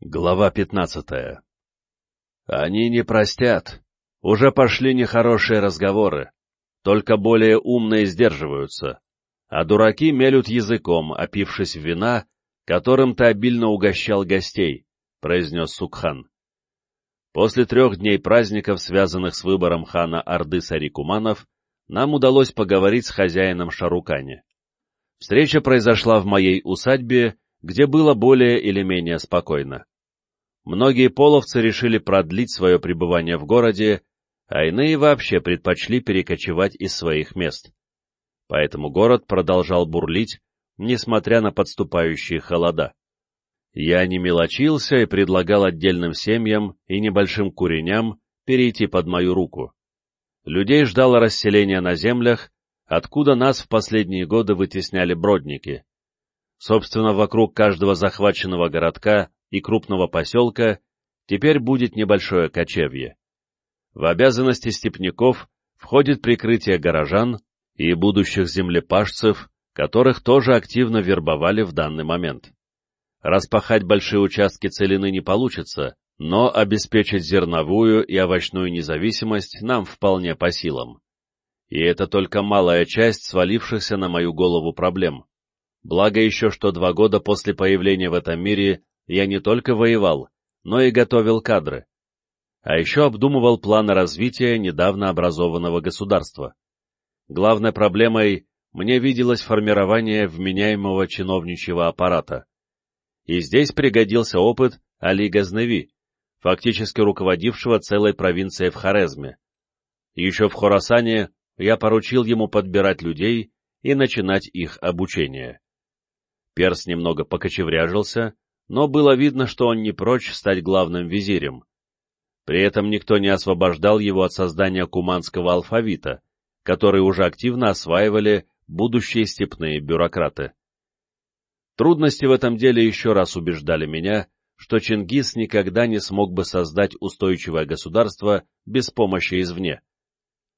Глава пятнадцатая Они не простят. Уже пошли нехорошие разговоры. Только более умные сдерживаются. А дураки мелют языком, опившись вина, которым ты обильно угощал гостей, — произнес Сукхан. После трех дней праздников, связанных с выбором хана Орды Сарикуманов, нам удалось поговорить с хозяином Шарукани. Встреча произошла в моей усадьбе, где было более или менее спокойно. Многие половцы решили продлить свое пребывание в городе, а иные вообще предпочли перекочевать из своих мест. Поэтому город продолжал бурлить, несмотря на подступающие холода. Я не мелочился и предлагал отдельным семьям и небольшим куреням перейти под мою руку. Людей ждало расселение на землях, откуда нас в последние годы вытесняли бродники. Собственно, вокруг каждого захваченного городка и крупного поселка теперь будет небольшое кочевье. В обязанности степняков входит прикрытие горожан и будущих землепашцев, которых тоже активно вербовали в данный момент. Распахать большие участки целины не получится, но обеспечить зерновую и овощную независимость нам вполне по силам. И это только малая часть свалившихся на мою голову проблем. Благо еще, что два года после появления в этом мире я не только воевал, но и готовил кадры. А еще обдумывал планы развития недавно образованного государства. Главной проблемой мне виделось формирование вменяемого чиновничьего аппарата. И здесь пригодился опыт Али Газневи, фактически руководившего целой провинцией в Хорезме. Еще в Хорасане я поручил ему подбирать людей и начинать их обучение. Перс немного покочевряжился, но было видно, что он не прочь стать главным визирем. При этом никто не освобождал его от создания куманского алфавита, который уже активно осваивали будущие степные бюрократы. Трудности в этом деле еще раз убеждали меня, что Чингис никогда не смог бы создать устойчивое государство без помощи извне.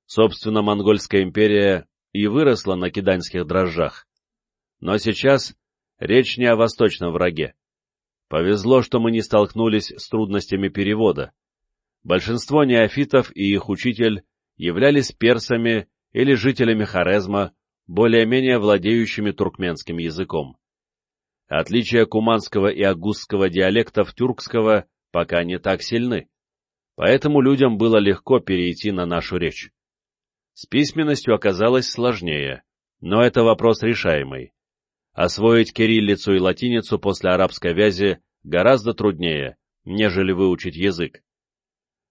Собственно, Монгольская империя и выросла на киданьских дрожжах. Но сейчас речь не о восточном враге. Повезло, что мы не столкнулись с трудностями перевода. Большинство неофитов и их учитель являлись персами или жителями Хорезма, более-менее владеющими туркменским языком. Отличия куманского и агузского диалектов тюркского пока не так сильны, поэтому людям было легко перейти на нашу речь. С письменностью оказалось сложнее, но это вопрос решаемый. Освоить кириллицу и латиницу после арабской вязи гораздо труднее, нежели выучить язык.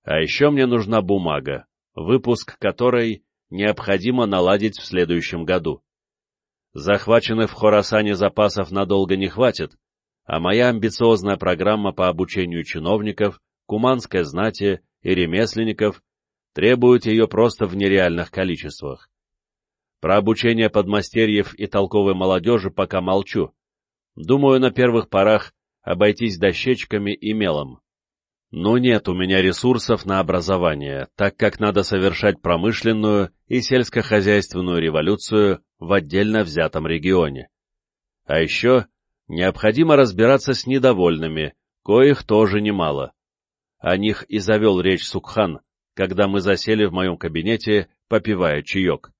А еще мне нужна бумага, выпуск которой необходимо наладить в следующем году. Захваченных в Хорасане запасов надолго не хватит, а моя амбициозная программа по обучению чиновников, куманской знати и ремесленников требует ее просто в нереальных количествах. Про обучение подмастерьев и толковой молодежи пока молчу. Думаю, на первых порах обойтись дощечками и мелом. Но нет у меня ресурсов на образование, так как надо совершать промышленную и сельскохозяйственную революцию в отдельно взятом регионе. А еще необходимо разбираться с недовольными, коих тоже немало. О них и завел речь Сукхан, когда мы засели в моем кабинете, попивая чаек.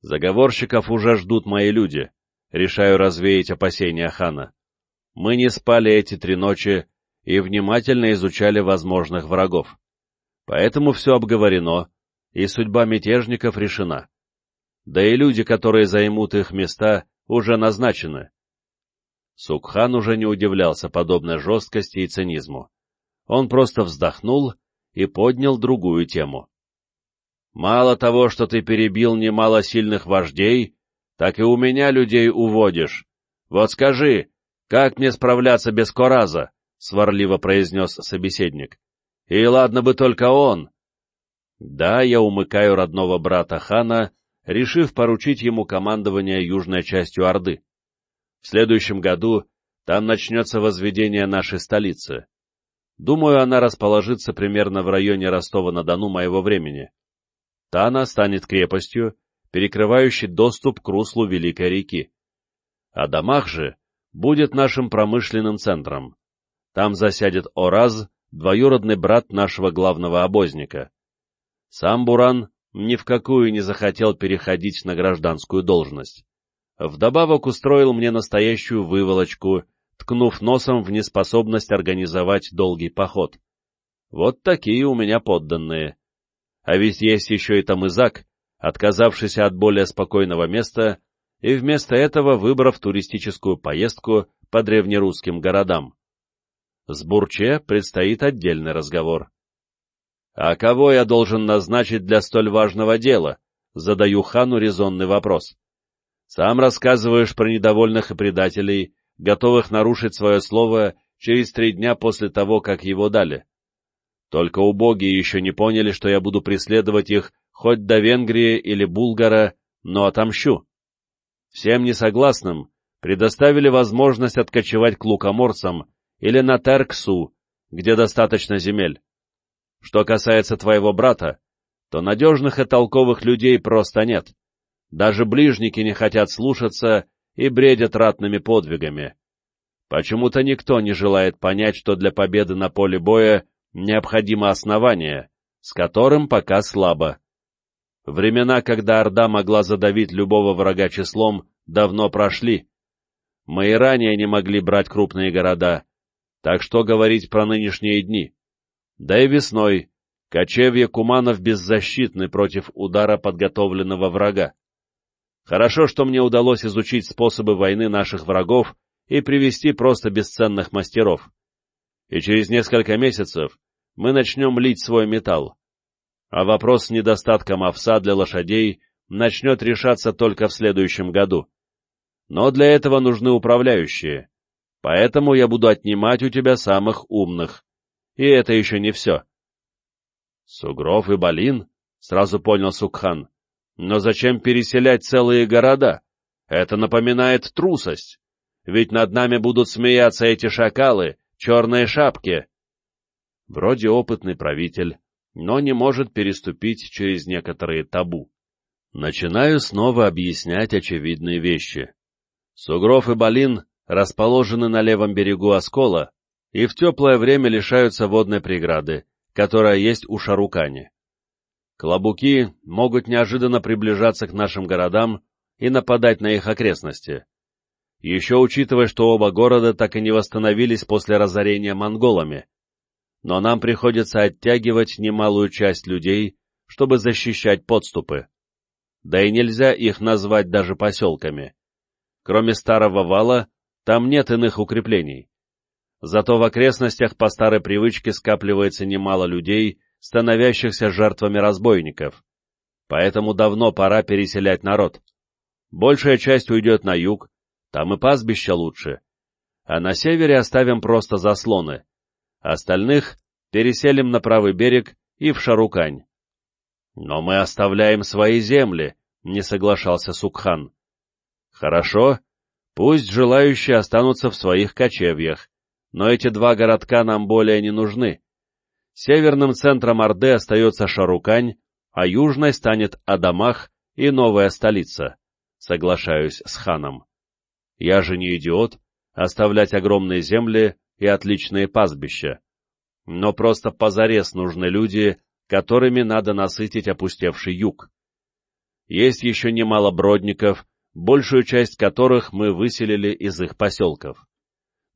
Заговорщиков уже ждут мои люди. Решаю развеять опасения хана. Мы не спали эти три ночи и внимательно изучали возможных врагов. Поэтому все обговорено, и судьба мятежников решена. Да и люди, которые займут их места, уже назначены. Сукхан уже не удивлялся подобной жесткости и цинизму. Он просто вздохнул и поднял другую тему. Мало того, что ты перебил немало сильных вождей, так и у меня людей уводишь. Вот скажи, как мне справляться без Кораза? — сварливо произнес собеседник. — И ладно бы только он. Да, я умыкаю родного брата хана, решив поручить ему командование южной частью Орды. В следующем году там начнется возведение нашей столицы. Думаю, она расположится примерно в районе Ростова-на-Дону моего времени. Тана станет крепостью, перекрывающей доступ к руслу Великой реки. А Дамах же будет нашим промышленным центром. Там засядет Ораз, двоюродный брат нашего главного обозника. Сам Буран ни в какую не захотел переходить на гражданскую должность. Вдобавок устроил мне настоящую выволочку, ткнув носом в неспособность организовать долгий поход. Вот такие у меня подданные. А ведь есть еще и Тамызак, отказавшийся от более спокойного места и вместо этого выбрав туристическую поездку по древнерусским городам. С Бурче предстоит отдельный разговор. «А кого я должен назначить для столь важного дела?» — задаю хану резонный вопрос. «Сам рассказываешь про недовольных и предателей, готовых нарушить свое слово через три дня после того, как его дали. Только убогие еще не поняли, что я буду преследовать их хоть до Венгрии или Булгара, но отомщу. Всем несогласным предоставили возможность откочевать к лукоморцам или на Терксу, где достаточно земель. Что касается твоего брата, то надежных и толковых людей просто нет. Даже ближники не хотят слушаться и бредят ратными подвигами. Почему-то никто не желает понять, что для победы на поле боя необходимо основание, с которым пока слабо. Времена, когда Орда могла задавить любого врага числом, давно прошли. Мы и ранее не могли брать крупные города, так что говорить про нынешние дни. Да и весной кочевья куманов беззащитны против удара подготовленного врага. Хорошо, что мне удалось изучить способы войны наших врагов и привести просто бесценных мастеров. И через несколько месяцев мы начнем лить свой металл. А вопрос с недостатком овса для лошадей начнет решаться только в следующем году. Но для этого нужны управляющие, Поэтому я буду отнимать у тебя самых умных. И это еще не все. Сугров и Балин? Сразу понял Сукхан. Но зачем переселять целые города? Это напоминает трусость. Ведь над нами будут смеяться эти шакалы, черные шапки. Вроде опытный правитель, но не может переступить через некоторые табу. Начинаю снова объяснять очевидные вещи. Сугров и Балин расположены на левом берегу Оскола и в теплое время лишаются водной преграды, которая есть у Шарукани. Клобуки могут неожиданно приближаться к нашим городам и нападать на их окрестности. Еще учитывая, что оба города так и не восстановились после разорения монголами. Но нам приходится оттягивать немалую часть людей, чтобы защищать подступы. Да и нельзя их назвать даже поселками. Кроме старого вала, там нет иных укреплений. Зато в окрестностях по старой привычке скапливается немало людей, становящихся жертвами разбойников. Поэтому давно пора переселять народ. Большая часть уйдет на юг, там и пастбища лучше. А на севере оставим просто заслоны. Остальных переселим на правый берег и в Шарукань. Но мы оставляем свои земли, не соглашался Сукхан. Хорошо, Пусть желающие останутся в своих кочевьях, но эти два городка нам более не нужны. Северным центром Орды остается Шарукань, а южной станет Адамах и новая столица. Соглашаюсь с ханом. Я же не идиот, оставлять огромные земли и отличные пастбища. Но просто позарез нужны люди, которыми надо насытить опустевший юг. Есть еще немало бродников, большую часть которых мы выселили из их поселков.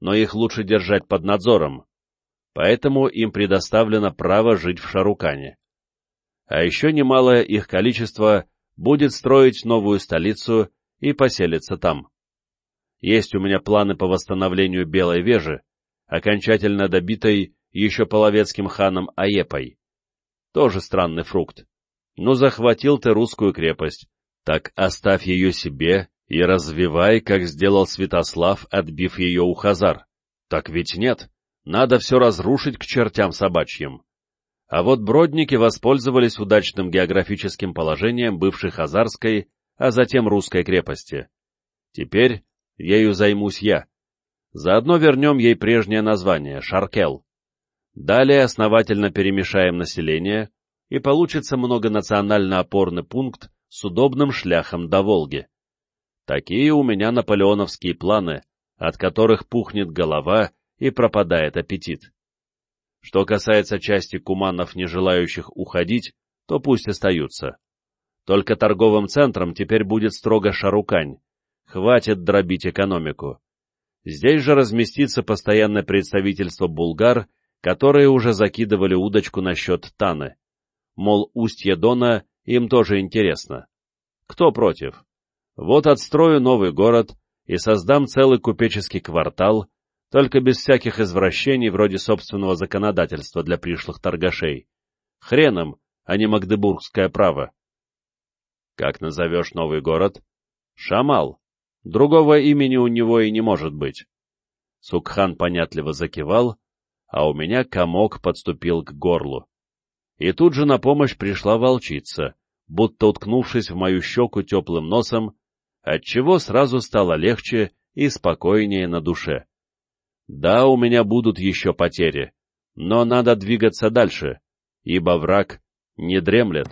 Но их лучше держать под надзором, поэтому им предоставлено право жить в Шарукане. А еще немалое их количество будет строить новую столицу и поселиться там. Есть у меня планы по восстановлению Белой Вежи, окончательно добитой еще половецким ханом Аепой. Тоже странный фрукт. Ну, захватил ты русскую крепость, так оставь ее себе и развивай, как сделал Святослав, отбив ее у Хазар. Так ведь нет, надо все разрушить к чертям собачьим. А вот бродники воспользовались удачным географическим положением бывшей Хазарской, а затем русской крепости. Теперь ею займусь я. Заодно вернем ей прежнее название — Шаркел. Далее основательно перемешаем население, и получится многонационально опорный пункт с удобным шляхом до Волги. Такие у меня наполеоновские планы, от которых пухнет голова и пропадает аппетит. Что касается части куманов, не желающих уходить, то пусть остаются. Только торговым центром теперь будет строго Шарукань. Хватит дробить экономику. Здесь же разместится постоянное представительство булгар, которые уже закидывали удочку насчет Таны. Мол, устье Дона им тоже интересно. Кто против? Вот отстрою новый город и создам целый купеческий квартал, только без всяких извращений вроде собственного законодательства для пришлых торгашей. Хреном, а не магдебургское право. Как назовешь новый город? Шамал. Другого имени у него и не может быть. Сукхан понятливо закивал, а у меня комок подступил к горлу. И тут же на помощь пришла волчица, будто уткнувшись в мою щеку теплым носом, отчего сразу стало легче и спокойнее на душе. Да, у меня будут еще потери, но надо двигаться дальше, ибо враг не дремлет.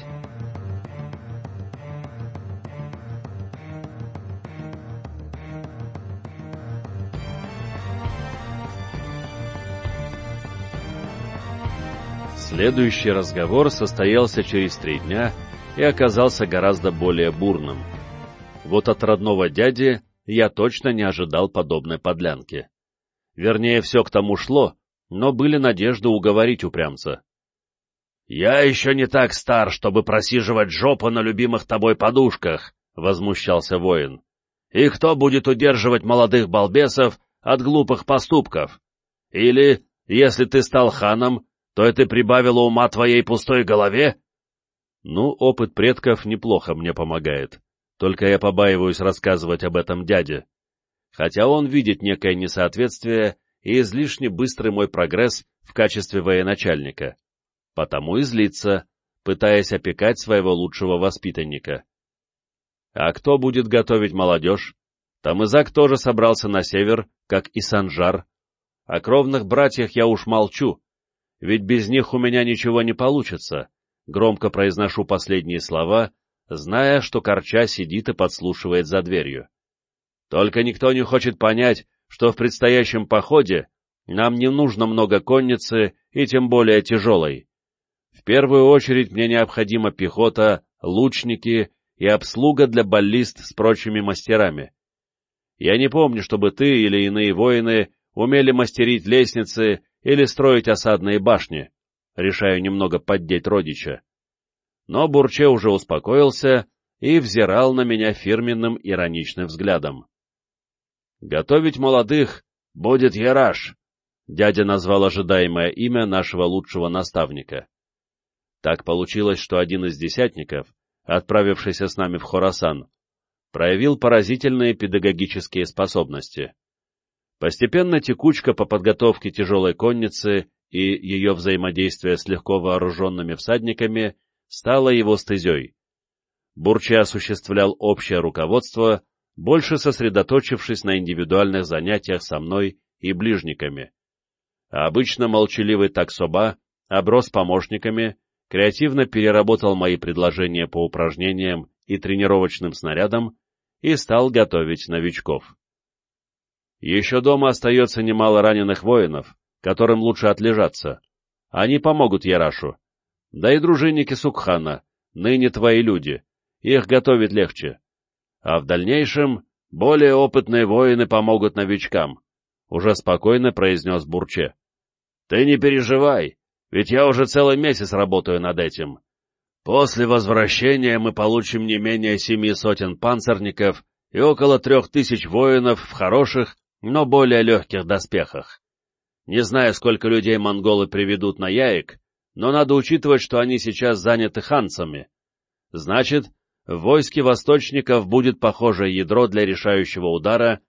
Следующий разговор состоялся через три дня и оказался гораздо более бурным. Вот от родного дяди я точно не ожидал подобной подлянки. Вернее, все к тому шло, но были надежды уговорить упрямца. «Я еще не так стар, чтобы просиживать жопу на любимых тобой подушках», — возмущался воин. «И кто будет удерживать молодых балбесов от глупых поступков? Или, если ты стал ханом, то это прибавило ума твоей пустой голове? Ну, опыт предков неплохо мне помогает. Только я побаиваюсь рассказывать об этом дяде. Хотя он видит некое несоответствие и излишне быстрый мой прогресс в качестве военачальника. Потому и злится, пытаясь опекать своего лучшего воспитанника. А кто будет готовить молодежь? Тамызак тоже собрался на север, как и Санжар. О кровных братьях я уж молчу, ведь без них у меня ничего не получится. Громко произношу последние слова, зная, что Корча сидит и подслушивает за дверью. Только никто не хочет понять, что в предстоящем походе нам не нужно много конницы и тем более тяжелой. В первую очередь мне необходима пехота, лучники и обслуга для баллист с прочими мастерами. Я не помню, чтобы ты или иные воины умели мастерить лестницы или строить осадные башни, решаю немного поддеть родича. Но Бурче уже успокоился и взирал на меня фирменным ироничным взглядом. «Готовить молодых будет Яраш», — дядя назвал ожидаемое имя нашего лучшего наставника. Так получилось, что один из десятников, отправившийся с нами в Хорасан, проявил поразительные педагогические способности. Постепенно текучка по подготовке тяжелой конницы и ее взаимодействие с легко вооруженными всадниками стала его стезей. Бурча осуществлял общее руководство, больше сосредоточившись на индивидуальных занятиях со мной и ближниками. А обычно молчаливый таксоба оброс помощниками, креативно переработал мои предложения по упражнениям и тренировочным снарядам и стал готовить новичков. Еще дома остается немало раненых воинов, которым лучше отлежаться. Они помогут Ярашу. Да и дружинники Сукхана, ныне твои люди, их готовить легче. А в дальнейшем более опытные воины помогут новичкам, — уже спокойно произнес Бурче. — Ты не переживай, ведь я уже целый месяц работаю над этим. После возвращения мы получим не менее семи сотен панцирников и около трех тысяч воинов в хороших, но более легких доспехах. Не знаю, сколько людей монголы приведут на Яик, но надо учитывать, что они сейчас заняты ханцами. Значит, в войске восточников будет похожее ядро для решающего удара,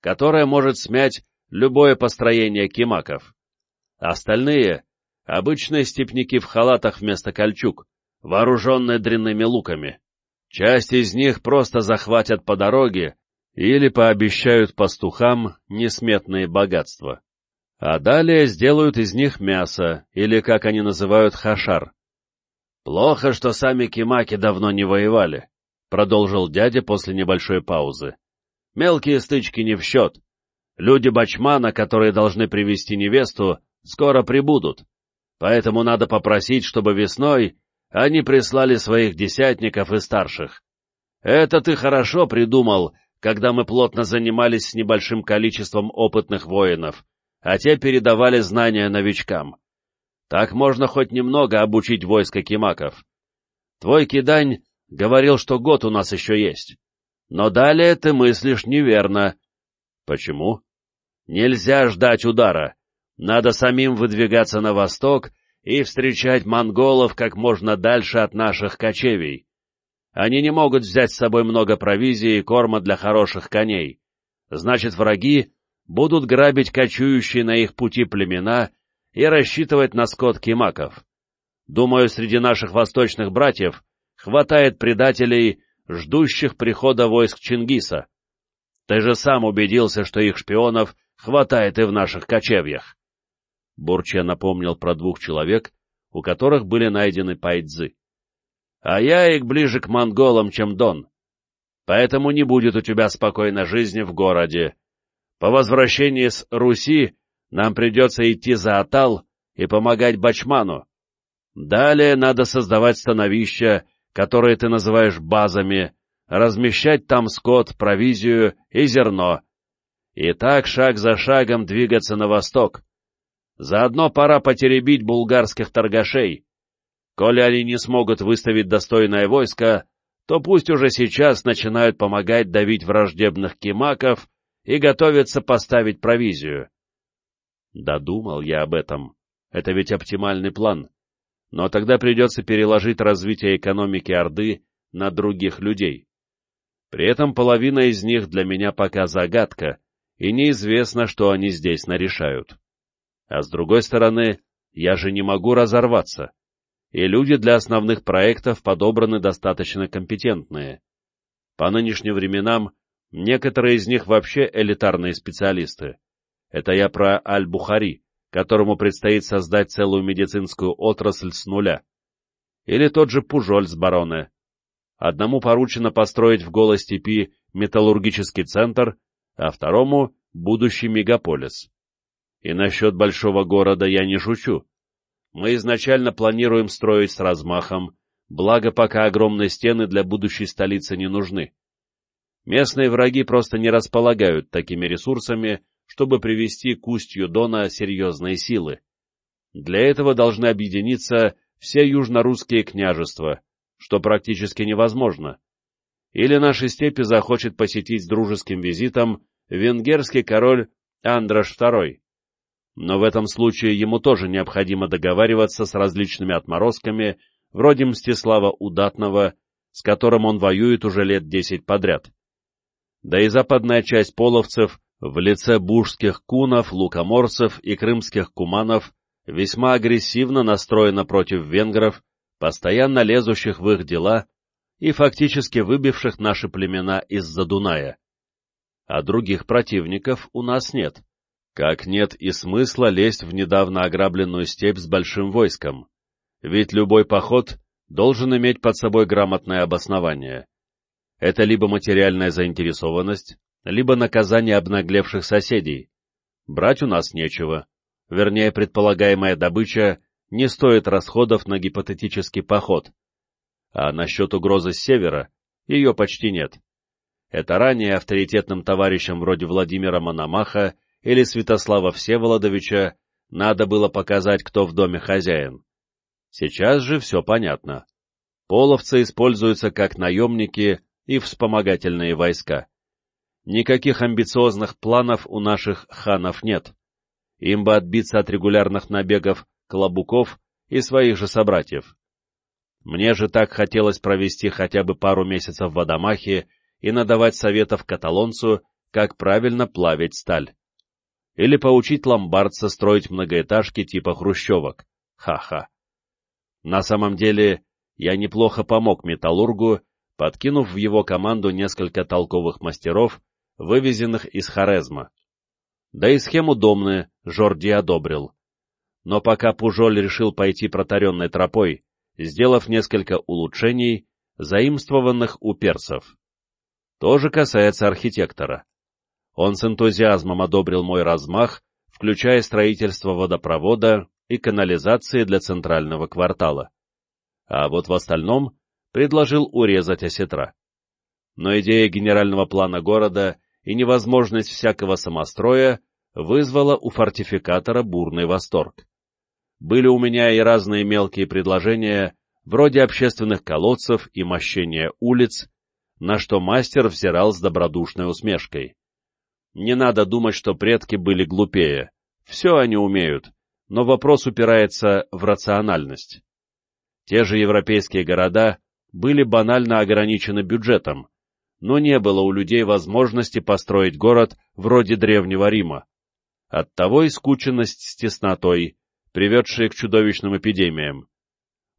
которое может смять любое построение кимаков. Остальные — обычные степняки в халатах вместо кольчуг, вооруженные дрянными луками. Часть из них просто захватят по дороге или пообещают пастухам несметные богатства. А далее сделают из них мясо, или, как они называют, хашар. «Плохо, что сами кимаки давно не воевали», — продолжил дядя после небольшой паузы. «Мелкие стычки не в счет. Люди Бачмана, которые должны привести невесту, скоро прибудут, поэтому надо попросить, чтобы весной они прислали своих десятников и старших. Это ты хорошо придумал, когда мы плотно занимались с небольшим количеством опытных воинов, а те передавали знания новичкам. Так можно хоть немного обучить войско кимаков. Твой кидань говорил, что год у нас еще есть. Но далее ты мыслишь неверно. Почему? Нельзя ждать удара. Надо самим выдвигаться на восток и встречать монголов как можно дальше от наших кочевий. Они не могут взять с собой много провизии и корма для хороших коней. Значит, враги будут грабить кочующие на их пути племена и рассчитывать на скот кимаков. Думаю, среди наших восточных братьев хватает предателей, ждущих прихода войск Чингиса. Ты же сам убедился, что их шпионов хватает и в наших кочевьях. Бурча напомнил про двух человек, у которых были найдены пайдзы. А я их ближе к монголам, чем Дон. Поэтому не будет у тебя спокойной жизни в городе. По возвращении с Руси нам придется идти за Атал и помогать Бачману. Далее надо создавать становища, которые ты называешь базами, размещать там скот, провизию и зерно. И так шаг за шагом двигаться на восток. Заодно пора потеребить булгарских торгашей. Коли они не смогут выставить достойное войско, то пусть уже сейчас начинают помогать давить враждебных кимаков и готовятся поставить провизию. Додумал я об этом. Это ведь оптимальный план. Но тогда придется переложить развитие экономики Орды на других людей. При этом половина из них для меня пока загадка, и неизвестно, что они здесь нарешают. А с другой стороны, я же не могу разорваться. И люди для основных проектов подобраны достаточно компетентные. По нынешним временам некоторые из них вообще элитарные специалисты. Это я про Аль-Бухари, которому предстоит создать целую медицинскую отрасль с нуля. Или тот же Пужоль с бароны. Одному поручено построить в голой степи металлургический центр, а второму — будущий мегаполис. И насчет большого города я не шучу. Мы изначально планируем строить с размахом, благо пока огромные стены для будущей столицы не нужны. Местные враги просто не располагают такими ресурсами, чтобы привести к устью Дона серьезные силы. Для этого должны объединиться все южнорусские княжества, что практически невозможно. Или наши степи захочет посетить с дружеским визитом венгерский король Андрош II. Но в этом случае ему тоже необходимо договариваться с различными отморозками, вроде Мстислава Удатного, с которым он воюет уже лет десять подряд. Да и западная часть половцев в лице бужских кунов, лукоморцев и крымских куманов весьма агрессивно настроена против венгров, постоянно лезущих в их дела и фактически выбивших наши племена из-за Дуная. А других противников у нас нет. Как нет и смысла лезть в недавно ограбленную степь с большим войском. Ведь любой поход должен иметь под собой грамотное обоснование. Это либо материальная заинтересованность, либо наказание обнаглевших соседей. Брать у нас нечего. Вернее, предполагаемая добыча не стоит расходов на гипотетический поход. А насчет угрозы с севера ее почти нет. Это ранее авторитетным товарищам вроде Владимира Мономаха или Святослава Всеволодовича надо было показать, кто в доме хозяин. Сейчас же все понятно. Половцы используются как наемники и вспомогательные войска. Никаких амбициозных планов у наших ханов нет. Им бы отбиться от регулярных набегов клобуков и своих же собратьев. Мне же так хотелось провести хотя бы пару месяцев в Адамахе и надавать советов каталонцу, как правильно плавить сталь. Или поучить ломбардца строить многоэтажки типа хрущевок. Ха-ха. На самом деле, я неплохо помог металлургу, подкинув в его команду несколько толковых мастеров, вывезенных из Хорезма. Да и схему домны Жорди одобрил. Но пока Пужоль решил пойти протаренной тропой, сделав несколько улучшений, заимствованных у персов. То же касается архитектора. Он с энтузиазмом одобрил мой размах, включая строительство водопровода и канализации для центрального квартала. А вот в остальном предложил урезать осетра. Но идея генерального плана города и невозможность всякого самостроя вызвала у фортификатора бурный восторг. Были у меня и разные мелкие предложения, вроде общественных колодцев и мощения улиц, на что мастер взирал с добродушной усмешкой. Не надо думать, что предки были глупее. Все они умеют, но вопрос упирается в рациональность. Те же европейские города были банально ограничены бюджетом, но не было у людей возможности построить город вроде Древнего Рима. Оттого и скученность с теснотой, приведшая к чудовищным эпидемиям.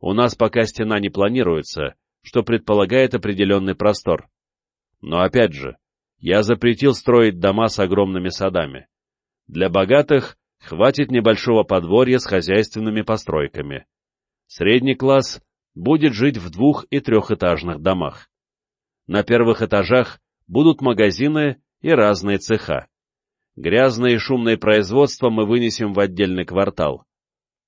У нас пока стена не планируется, что предполагает определенный простор. Но опять же, я запретил строить дома с огромными садами. Для богатых хватит небольшого подворья с хозяйственными постройками. Средний класс будет жить в двух- и трехэтажных домах. На первых этажах будут магазины и разные цеха. Грязное и шумное производство мы вынесем в отдельный квартал.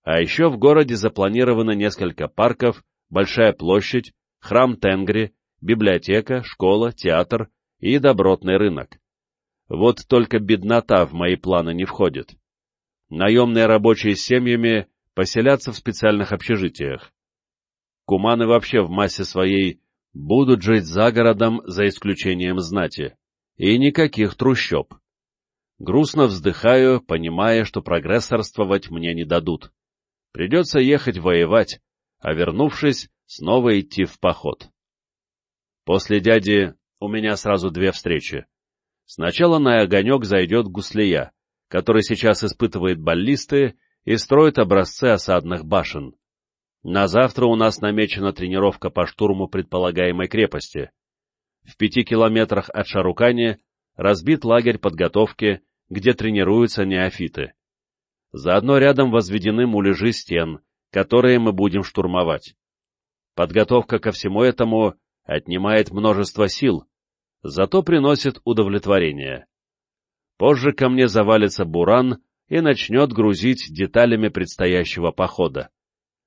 А еще в городе запланировано несколько парков, большая площадь, храм Тенгри, библиотека, школа, театр и добротный рынок. Вот только беднота в мои планы не входит. Наемные рабочие с семьями поселятся в специальных общежитиях. Куманы вообще в массе своей будут жить за городом, за исключением знати, и никаких трущоб. Грустно вздыхаю, понимая, что прогрессорствовать мне не дадут. Придется ехать воевать, а вернувшись, снова идти в поход. После дяди у меня сразу две встречи. Сначала на огонек зайдет Гуслия, который сейчас испытывает баллисты и строит образцы осадных башен. На завтра у нас намечена тренировка по штурму предполагаемой крепости. В пяти километрах от Шарукани разбит лагерь подготовки, где тренируются неофиты. Заодно рядом возведены муляжи стен, которые мы будем штурмовать. Подготовка ко всему этому отнимает множество сил, зато приносит удовлетворение. Позже ко мне завалится буран и начнет грузить деталями предстоящего похода.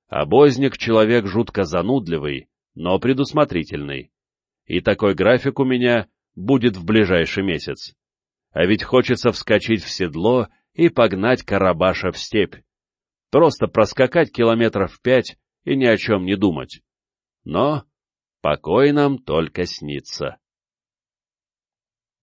Обозник — человек жутко занудливый, но предусмотрительный. И такой график у меня будет в ближайший месяц. А ведь хочется вскочить в седло и погнать Карабаша в степь. Просто проскакать километров пять и ни о чем не думать. Но покой нам только снится.